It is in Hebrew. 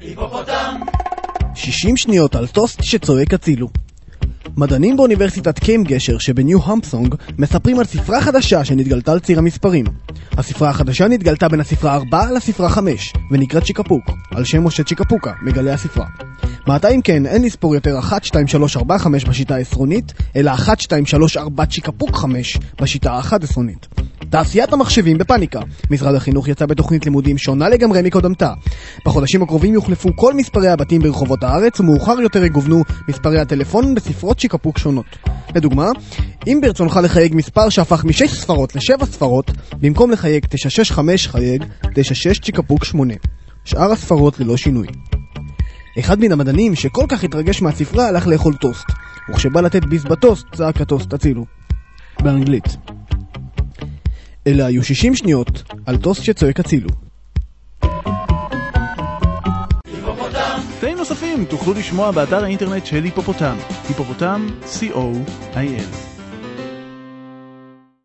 היפופוטם! 60 שניות על טוסט שצועק הצילו. מדענים באוניברסיטת קיים גשר שבניו המפסונג מספרים על ספרה חדשה שנתגלתה על ציר המספרים. הספרה החדשה נתגלתה בין הספרה 4 לספרה 5 ונקראת צ'יקפוק, על שם משה צ'יקפוקה, מגלה הספרה. מעתה אם כן, אין לספור יותר 1, 2, 3, 4, 5 בשיטה העשרונית, אלא 1, 2, 3, 4 צ'יקפוק 5 בשיטה האחד עשרונית. תעשיית המחשבים בפאניקה. משרד החינוך יצא בתוכנית לימודים שונה לגמרי מקודמתה. בחודשים הקרובים יוחלפו כל מספרי הבתים ברחובות הארץ, ומאוחר יותר יגוונו מספרי הטלפון בספרות שיקפוק שונות. לדוגמה, אם ברצונך לחייג מספר שהפך משש ספרות לשבע ספרות, במקום לחייג 965 חייג 96 צ'יקפוק 8. שאר הספרות ללא שינוי. אחד מן המדענים שכל כך התרגש מהספרה הלך לאכול טוסט, וכשבא לתת ביס בטוסט צעק הטוסט הצילו. באנגלית. אלה היו 60 שניות על טוסט שצועק הצילו. קטעים נוספים תוכלו לשמוע באתר האינטרנט של היפופוטם, היפופוטם, co.il